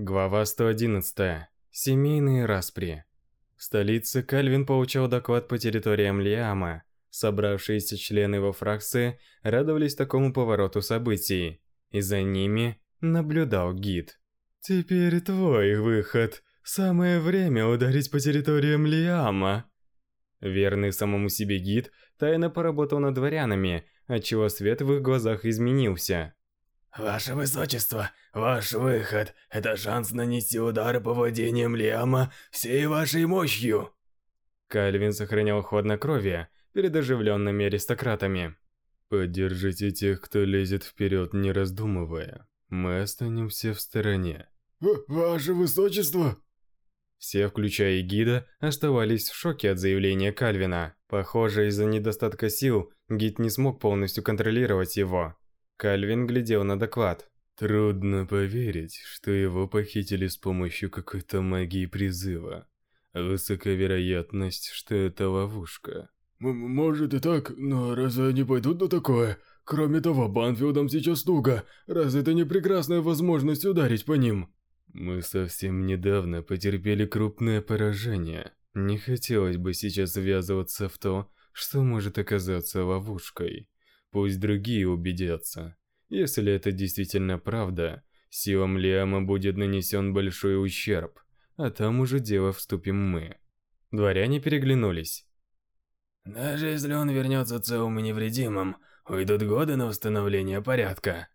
Глава 111. Семейные распри. В столице Кальвин получал доклад по территориям Лиама. Собравшиеся члены его фракции радовались такому повороту событий, и за ними наблюдал гид. «Теперь твой выход. Самое время ударить по территориям Лиама». Верный самому себе гид тайно поработал над дворянами, отчего свет в их глазах изменился. Ваше Высочество, ваш выход – это шанс нанести удар по владениям Лиама всей вашей мощью. Кальвин сохранял хладнокровие перед оживленными аристократами. Поддержите тех, кто лезет вперед, не раздумывая. Мы останемся в стороне. В ваше Высочество! Все, включая и гида, оставались в шоке от заявления Кальвина. Похоже, из-за недостатка сил гид не смог полностью контролировать его. Кальвин глядел на доклад. Трудно поверить, что его похитили с помощью какой-то магии призыва. Высока вероятность, что это ловушка. М может и так, но разве они пойдут на такое? Кроме того, Банфилдам сейчас туго. Разве это не прекрасная возможность ударить по ним? Мы совсем недавно потерпели крупное поражение. Не хотелось бы сейчас ввязываться в то, что может оказаться ловушкой. Пусть другие убедятся. Если это действительно правда, силам Лиама будет нанесен большой ущерб, а там уже дело вступим мы. Дворяне переглянулись. Даже если он вернется целым и невредимым, уйдут годы на восстановление порядка.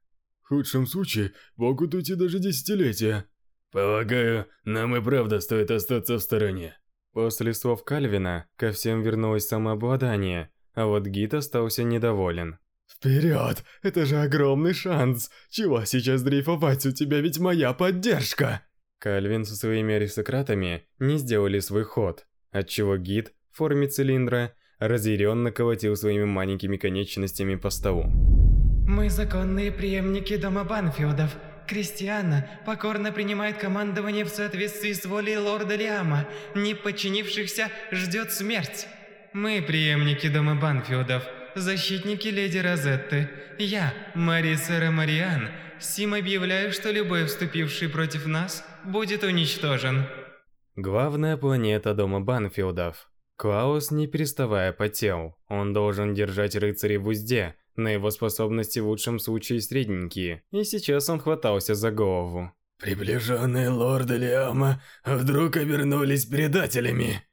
В худшем случае могут уйти даже десятилетия. Полагаю, нам и правда стоит остаться в стороне. После слов Кальвина ко всем вернулось самообладание, а вот гид остался недоволен. Вперед! Это же огромный шанс! Чего сейчас дрейфовать? У тебя ведь моя поддержка! Кальвин со своими аристократами не сделали свой ход, отчего гид в форме цилиндра разъяренно колотил своими маленькими конечностями по столу. Мы законные преемники дома Банфилдов. Кристиана покорно принимает командование в соответствии с волей лорда Лиама. Не подчинившихся ждет смерть. Мы преемники дома Банфилдов защитники леди Розетты. Я, Марисера Мариан, сим объявляю, что любой вступивший против нас будет уничтожен. Главная планета дома Банфилдов. Клаус, не переставая, потел. Он должен держать рыцарей в узде, на его способности в лучшем случае средненькие, и сейчас он хватался за голову. Приближенные лорда Лиама вдруг обернулись предателями.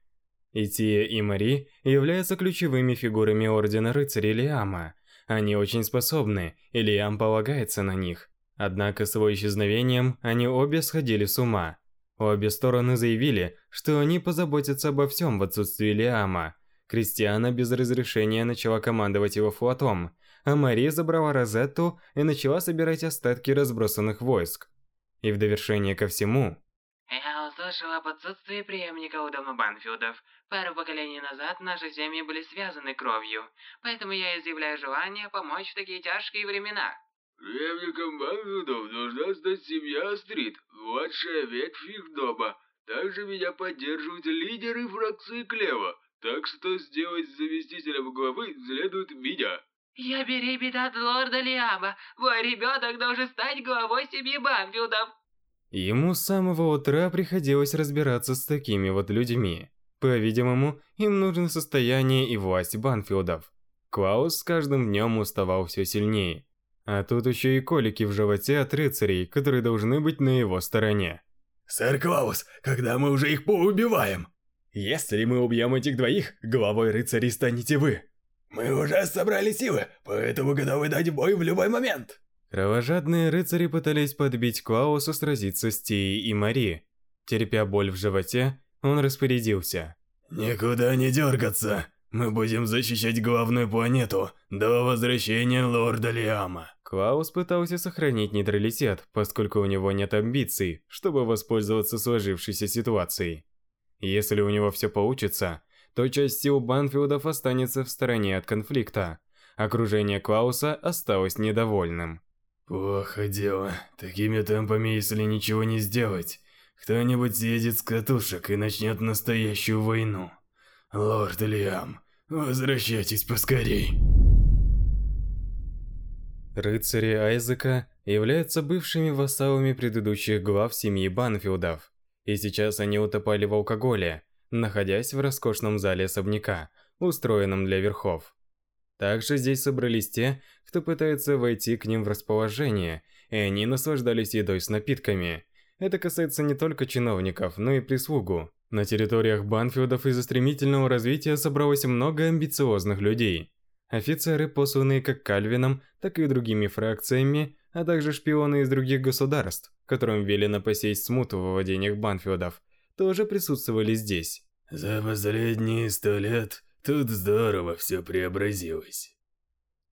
Ития и Мари являются ключевыми фигурами Ордена Рыцарей Лиама. Они очень способны, и Лиам полагается на них. Однако с его исчезновением они обе сходили с ума. Обе стороны заявили, что они позаботятся обо всем в отсутствии Лиама. Кристиана без разрешения начала командовать его флотом, а Мари забрала Розетту и начала собирать остатки разбросанных войск. И в довершение ко всему, я услышала об отсутствии преемника у дома Банфилдов. Пару поколений назад наши семьи были связаны кровью, поэтому я изъявляю желание помочь в такие тяжкие времена. Преемником Банфилдов должна стать семья Стрит, младшая ветвь их дома. Также меня поддерживают лидеры фракции Клева, так что сделать заместителем главы следует меня. Я беременна от лорда Лиама. Мой ребенок должен стать главой семьи Банфилдов. Ему с самого утра приходилось разбираться с такими вот людьми. По-видимому, им нужно состояние и власть Банфилдов. Клаус с каждым днем уставал все сильнее. А тут еще и колики в животе от рыцарей, которые должны быть на его стороне. «Сэр Клаус, когда мы уже их поубиваем?» «Если мы убьем этих двоих, главой рыцарей станете вы!» «Мы уже собрали силы, поэтому готовы дать бой в любой момент!» Кровожадные рыцари пытались подбить Клаусу сразиться с Тией и Мари. Терпя боль в животе, он распорядился. «Никуда не дергаться. Мы будем защищать главную планету до возвращения лорда Лиама». Клаус пытался сохранить нейтралитет, поскольку у него нет амбиций, чтобы воспользоваться сложившейся ситуацией. Если у него все получится, то часть сил Банфилдов останется в стороне от конфликта. Окружение Клауса осталось недовольным. Плохо дело. Такими темпами, если ничего не сделать, кто-нибудь съедет с катушек и начнет настоящую войну. Лорд Лиам, возвращайтесь поскорей. Рыцари Айзека являются бывшими вассалами предыдущих глав семьи Банфилдов, и сейчас они утопали в алкоголе, находясь в роскошном зале особняка, устроенном для верхов. Также здесь собрались те, кто пытается войти к ним в расположение, и они наслаждались едой с напитками. Это касается не только чиновников, но и прислугу. На территориях Банфилдов из-за стремительного развития собралось много амбициозных людей. Офицеры, посланные как Кальвином, так и другими фракциями, а также шпионы из других государств, которым велено посеять смуту в владениях Банфилдов, тоже присутствовали здесь. За последние сто лет тут здорово все преобразилось.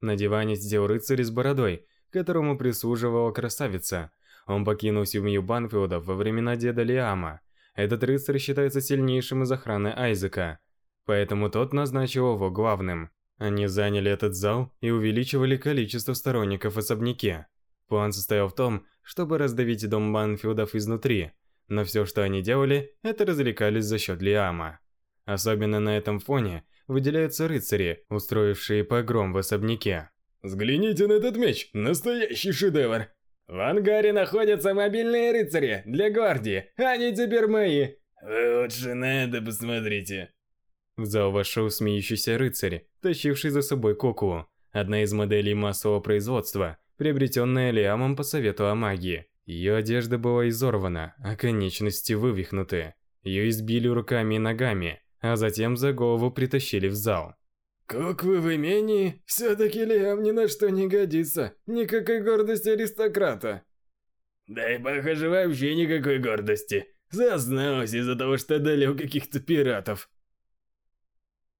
На диване сидел рыцарь с бородой, которому прислуживала красавица. Он покинул семью Банфилдов во времена деда Лиама. Этот рыцарь считается сильнейшим из охраны Айзека, поэтому тот назначил его главным. Они заняли этот зал и увеличивали количество сторонников в особняке. План состоял в том, чтобы раздавить дом Банфилдов изнутри, но все, что они делали, это развлекались за счет Лиама. Особенно на этом фоне выделяются рыцари, устроившие погром в особняке. Взгляните на этот меч, настоящий шедевр. В ангаре находятся мобильные рыцари для гвардии, они теперь мои. Вы лучше на это посмотрите. В зал вошел смеющийся рыцарь, тащивший за собой Коку, одна из моделей массового производства, приобретенная Лиамом по совету о магии. Ее одежда была изорвана, а конечности вывихнуты. Ее избили руками и ногами, а затем за голову притащили в зал. Как вы в имении, все-таки Лиам ни на что не годится, никакой гордости аристократа. Да и похоже вообще никакой гордости. Зазнался из-за того, что одолел каких-то пиратов.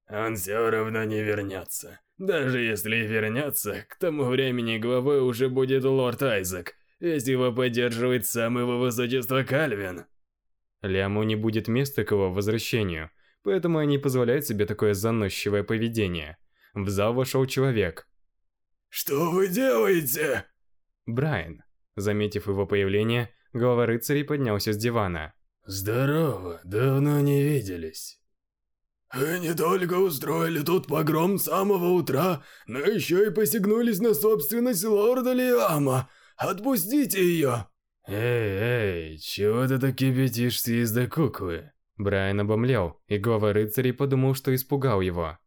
Он все равно не вернется. Даже если и вернется, к тому времени главой уже будет лорд Айзек, ведь его поддерживает сам его высочество Кальвин. Ляму не будет места к его возвращению, поэтому они позволяют себе такое заносчивое поведение. В зал вошел человек. «Что вы делаете?» Брайан. Заметив его появление, глава рыцарей поднялся с дивана. «Здорово, давно не виделись». Вы не только устроили тут погром с самого утра, но еще и посягнулись на собственность лорда Лиама. Отпустите ее!» «Эй, эй, чего ты так кипятишься из-за куклы?» Брайан обомлел, и глава рыцарей подумал, что испугал его.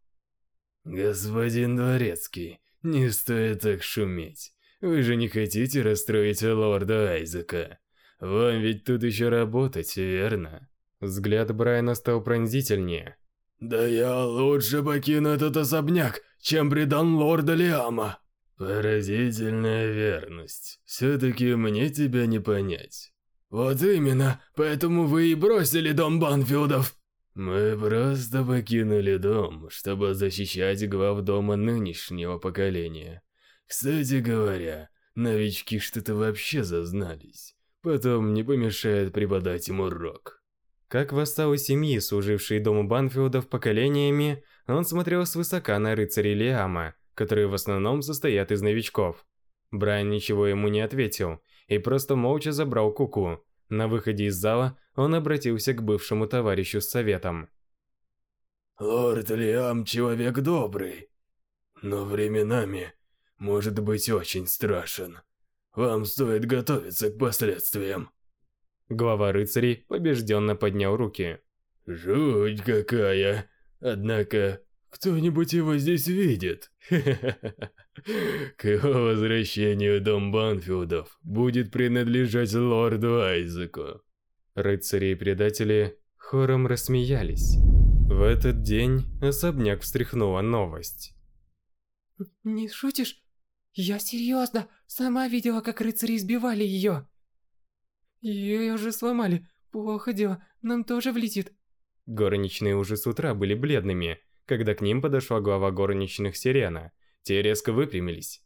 «Господин Дворецкий, не стоит так шуметь. Вы же не хотите расстроить лорда Айзека. Вам ведь тут еще работать, верно?» Взгляд Брайана стал пронзительнее. Да я лучше покину этот особняк, чем предам лорда Лиама. Поразительная верность. Все-таки мне тебя не понять. Вот именно, поэтому вы и бросили дом Банфилдов. Мы просто покинули дом, чтобы защищать глав дома нынешнего поколения. Кстати говоря, новички что-то вообще зазнались. Потом не помешает преподать им урок. Как вассал семьи, служившей дому Банфилдов поколениями, он смотрел свысока на рыцарей Лиама, которые в основном состоят из новичков. Брайан ничего ему не ответил и просто молча забрал куку. На выходе из зала он обратился к бывшему товарищу с советом. «Лорд Лиам человек добрый, но временами может быть очень страшен. Вам стоит готовиться к последствиям». Глава рыцарей побежденно поднял руки. «Жуть какая! Однако, кто-нибудь его здесь видит? К его возвращению дом Банфилдов будет принадлежать лорду Айзеку». Рыцари и предатели хором рассмеялись. В этот день особняк встряхнула новость. «Не шутишь? Я серьезно, сама видела, как рыцари избивали ее. Ее уже сломали. Плохо дело, нам тоже влетит. Горничные уже с утра были бледными, когда к ним подошла глава горничных Сирена. Те резко выпрямились.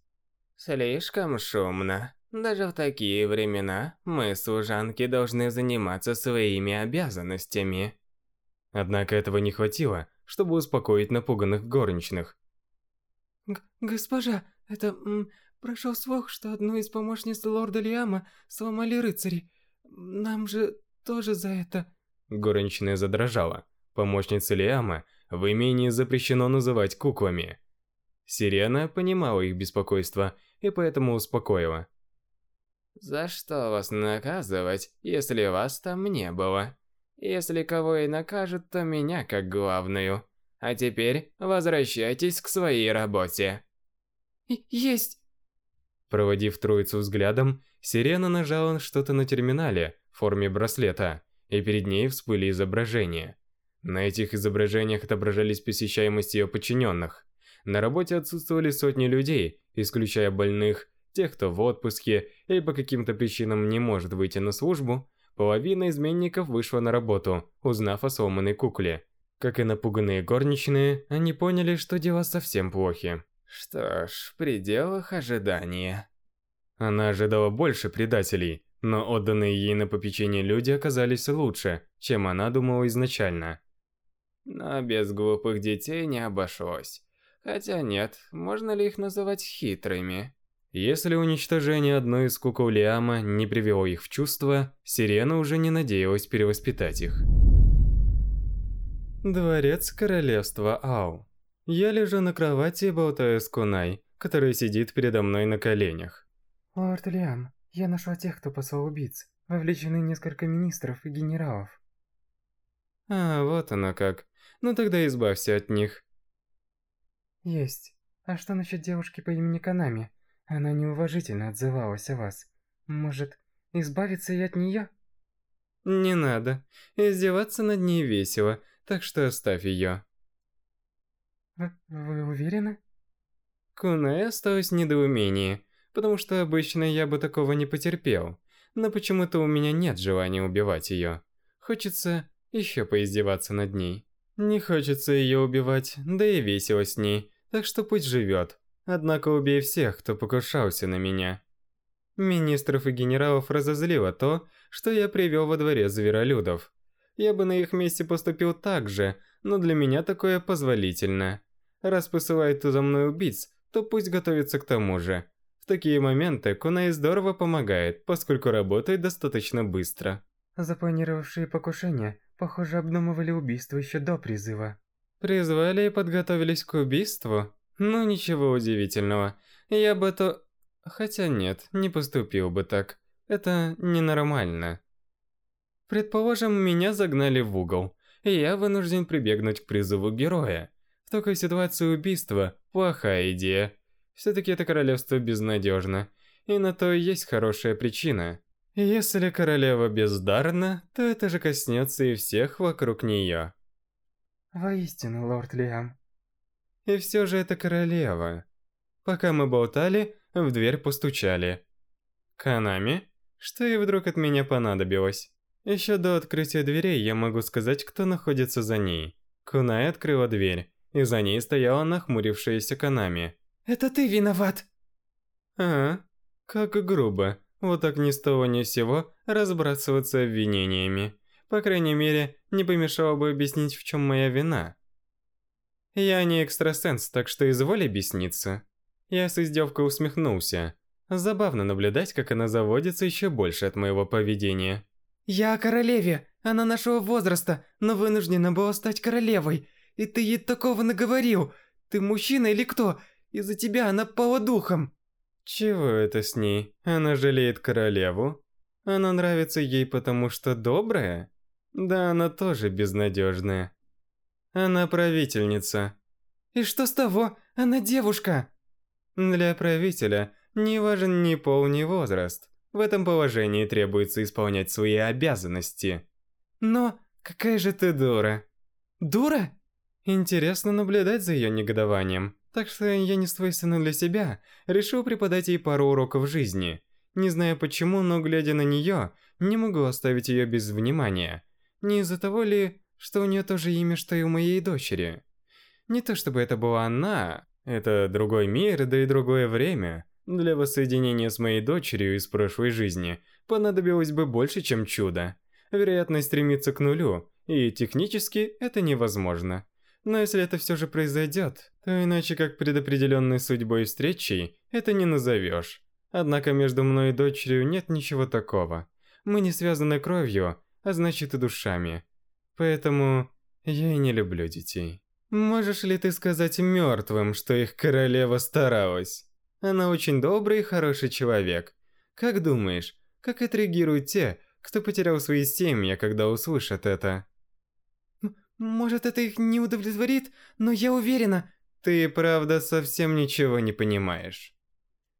Слишком шумно. Даже в такие времена мы, служанки, должны заниматься своими обязанностями. Однако этого не хватило, чтобы успокоить напуганных горничных. Г госпожа, это... прошел слух, что одну из помощниц лорда Лиама сломали рыцари. Нам же тоже за это...» Горничная задрожала. Помощница Лиама в имении запрещено называть куклами. Сирена понимала их беспокойство и поэтому успокоила. За что вас наказывать, если вас там не было? Если кого и накажут, то меня как главную. А теперь возвращайтесь к своей работе. Есть. Проводив троицу взглядом, Сирена нажала что-то на терминале в форме браслета, и перед ней всплыли изображения. На этих изображениях отображались посещаемость ее подчиненных. На работе отсутствовали сотни людей, исключая больных, тех, кто в отпуске или по каким-то причинам не может выйти на службу, половина изменников вышла на работу, узнав о сломанной кукле. Как и напуганные горничные, они поняли, что дела совсем плохи. Что ж, в пределах ожидания. Она ожидала больше предателей, но отданные ей на попечение люди оказались лучше, чем она думала изначально. Но без глупых детей не обошлось. Хотя нет, можно ли их называть хитрыми? Если уничтожение одной из кукол Лиама не привело их в чувство, Сирена уже не надеялась перевоспитать их. Дворец королевства Ау. Я лежу на кровати и болтаю с Кунай, которая сидит передо мной на коленях. Лорд Лиам, я нашла тех, кто послал убийц. Вовлечены несколько министров и генералов. А, вот оно как. Ну тогда избавься от них. Есть. А что насчет девушки по имени Канами? Она неуважительно отзывалась о вас. Может, избавиться и от нее? Не надо. Издеваться над ней весело, так что оставь ее. Вы, вы уверены? Кунай осталось недоумение, потому что обычно я бы такого не потерпел. Но почему-то у меня нет желания убивать ее. Хочется еще поиздеваться над ней. Не хочется ее убивать, да и весело с ней, так что пусть живет. Однако убей всех, кто покушался на меня. Министров и генералов разозлило то, что я привел во дворе зверолюдов. Я бы на их месте поступил так же, но для меня такое позволительно. Раз посылает за мной убийц, то пусть готовится к тому же. В такие моменты Кунай здорово помогает, поскольку работает достаточно быстро. Запланировавшие покушения, похоже, обдумывали убийство еще до призыва. Призвали и подготовились к убийству? Ну, ничего удивительного. Я бы то... Хотя нет, не поступил бы так. Это ненормально. Предположим, меня загнали в угол, и я вынужден прибегнуть к призыву героя. В такой ситуации убийство – плохая идея. Все-таки это королевство безнадежно, и на то есть хорошая причина. Если королева бездарна, то это же коснется и всех вокруг нее. Воистину, лорд Лиам. И все же это королева. Пока мы болтали, в дверь постучали. Канами? Что ей вдруг от меня понадобилось? Еще до открытия дверей я могу сказать, кто находится за ней. Кунай открыла дверь, и за ней стояла нахмурившаяся Канами. «Это ты виноват!» А, как грубо. Вот так ни с того ни с сего разбрасываться обвинениями. По крайней мере, не помешало бы объяснить, в чем моя вина. Я не экстрасенс, так что изволь объясниться. Я с издевкой усмехнулся. Забавно наблюдать, как она заводится еще больше от моего поведения. «Я о королеве. Она нашего возраста, но вынуждена была стать королевой. И ты ей такого наговорил. Ты мужчина или кто? Из-за тебя она пала духом». Чего это с ней? Она жалеет королеву? Она нравится ей потому что добрая? Да она тоже безнадежная. Она правительница. И что с того? Она девушка. Для правителя не важен ни пол, ни возраст. В этом положении требуется исполнять свои обязанности. Но какая же ты дура. Дура? Интересно наблюдать за ее негодованием. Так что я не свойственно для себя, решил преподать ей пару уроков жизни. Не знаю почему, но глядя на нее, не могу оставить ее без внимания. Не из-за того ли, что у нее тоже имя, что и у моей дочери. Не то чтобы это была она, это другой мир, да и другое время. Для воссоединения с моей дочерью из прошлой жизни понадобилось бы больше, чем чудо. Вероятность стремится к нулю, и технически это невозможно. Но если это все же произойдет, то иначе как предопределенной судьбой встречей это не назовешь. Однако между мной и дочерью нет ничего такого. Мы не связаны кровью, а значит и душами. Поэтому я и не люблю детей. Можешь ли ты сказать мертвым, что их королева старалась? Она очень добрый и хороший человек. Как думаешь, как отреагируют те, кто потерял свои семьи, когда услышат это? Может, это их не удовлетворит, но я уверена... Ты, правда, совсем ничего не понимаешь.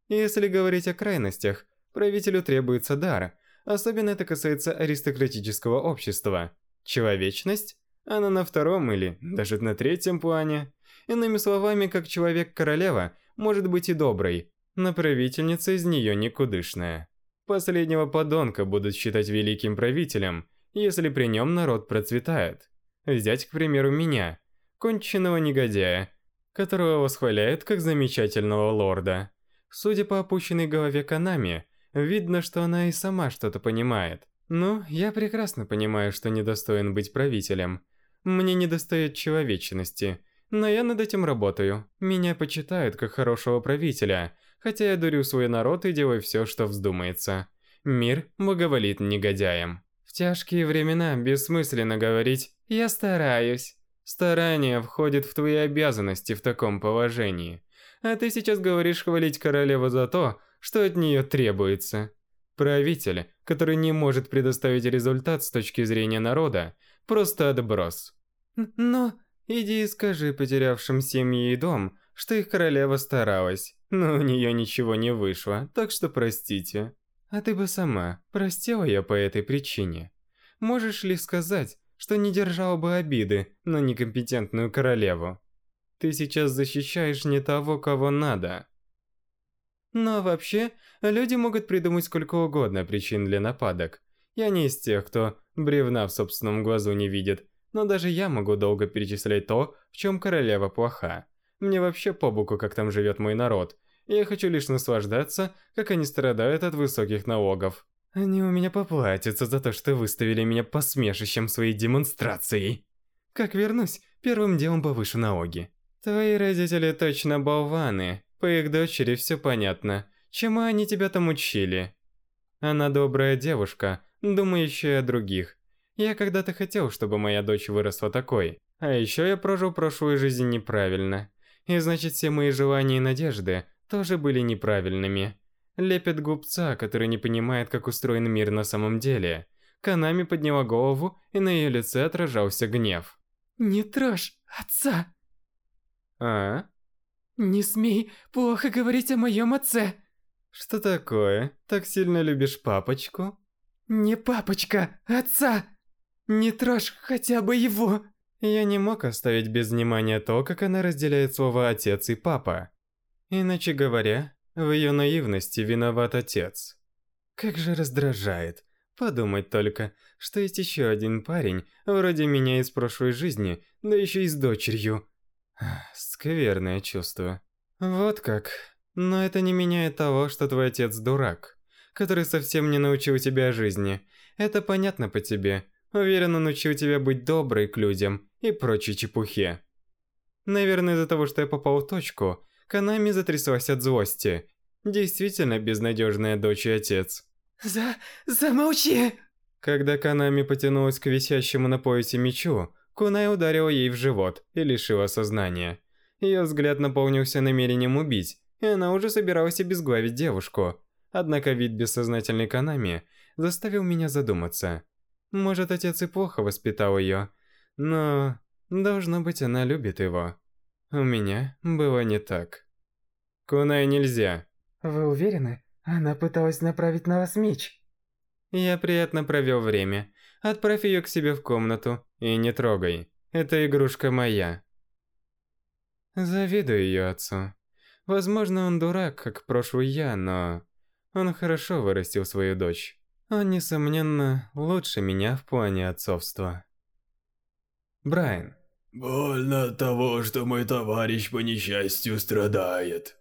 Если говорить о крайностях, правителю требуется дар. Особенно это касается аристократического общества. Человечность? Она на втором или даже на третьем плане. Иными словами, как человек-королева может быть и доброй, но правительница из нее никудышная. Последнего подонка будут считать великим правителем, если при нем народ процветает. Взять, к примеру, меня, конченного негодяя, которого восхваляют как замечательного лорда. Судя по опущенной голове Канами, видно, что она и сама что-то понимает. Ну, я прекрасно понимаю, что недостоин быть правителем. Мне недостает человечности, но я над этим работаю. Меня почитают как хорошего правителя, хотя я дурю свой народ и делаю все, что вздумается. Мир благоволит негодяям. В тяжкие времена бессмысленно говорить «я стараюсь». Старание входит в твои обязанности в таком положении. А ты сейчас говоришь хвалить королеву за то, что от нее требуется. Правитель, который не может предоставить результат с точки зрения народа, просто отброс. Но иди и скажи потерявшим семьи и дом, что их королева старалась, но у нее ничего не вышло, так что простите. А ты бы сама простила я по этой причине? Можешь ли сказать, что не держала бы обиды на некомпетентную королеву? Ты сейчас защищаешь не того, кого надо. Но вообще, люди могут придумать сколько угодно причин для нападок. Я не из тех, кто бревна в собственном глазу не видит, но даже я могу долго перечислять то, в чем королева плоха. Мне вообще по боку, как там живет мой народ, я хочу лишь наслаждаться, как они страдают от высоких налогов. Они у меня поплатятся за то, что выставили меня посмешищем своей демонстрацией. Как вернусь, первым делом повышу налоги. Твои родители точно болваны. По их дочери все понятно. Чему они тебя там учили? Она добрая девушка, думающая о других. Я когда-то хотел, чтобы моя дочь выросла такой. А еще я прожил прошлую жизнь неправильно. И значит, все мои желания и надежды тоже были неправильными. Лепет губца, который не понимает, как устроен мир на самом деле. Канами подняла голову, и на ее лице отражался гнев. «Не трожь отца!» «А?» «Не смей плохо говорить о моем отце!» «Что такое? Так сильно любишь папочку?» «Не папочка, отца! Не трожь хотя бы его!» Я не мог оставить без внимания то, как она разделяет слова «отец» и «папа». Иначе говоря, в ее наивности виноват отец. Как же раздражает. Подумать только, что есть еще один парень, вроде меня из прошлой жизни, да еще и с дочерью. Скверное чувство. Вот как. Но это не меняет того, что твой отец дурак, который совсем не научил тебя жизни. Это понятно по тебе. Уверен, он учил тебя быть доброй к людям и прочей чепухе. Наверное, из-за того, что я попал в точку, Канами затряслась от злости. Действительно безнадежная дочь и отец. За... замолчи! Когда Канами потянулась к висящему на поясе мечу, Кунай ударила ей в живот и лишила сознания. Ее взгляд наполнился намерением убить, и она уже собиралась обезглавить девушку. Однако вид бессознательной Канами заставил меня задуматься. Может, отец и плохо воспитал ее, но... Должно быть, она любит его. У меня было не так. Кунай нельзя. Вы уверены? Она пыталась направить на вас меч. Я приятно провел время. Отправь ее к себе в комнату и не трогай. Эта игрушка моя. Завидую ее отцу. Возможно, он дурак, как прошлый я, но... Он хорошо вырастил свою дочь. Он, несомненно, лучше меня в плане отцовства. Брайан. Больно от того, что мой товарищ по несчастью страдает.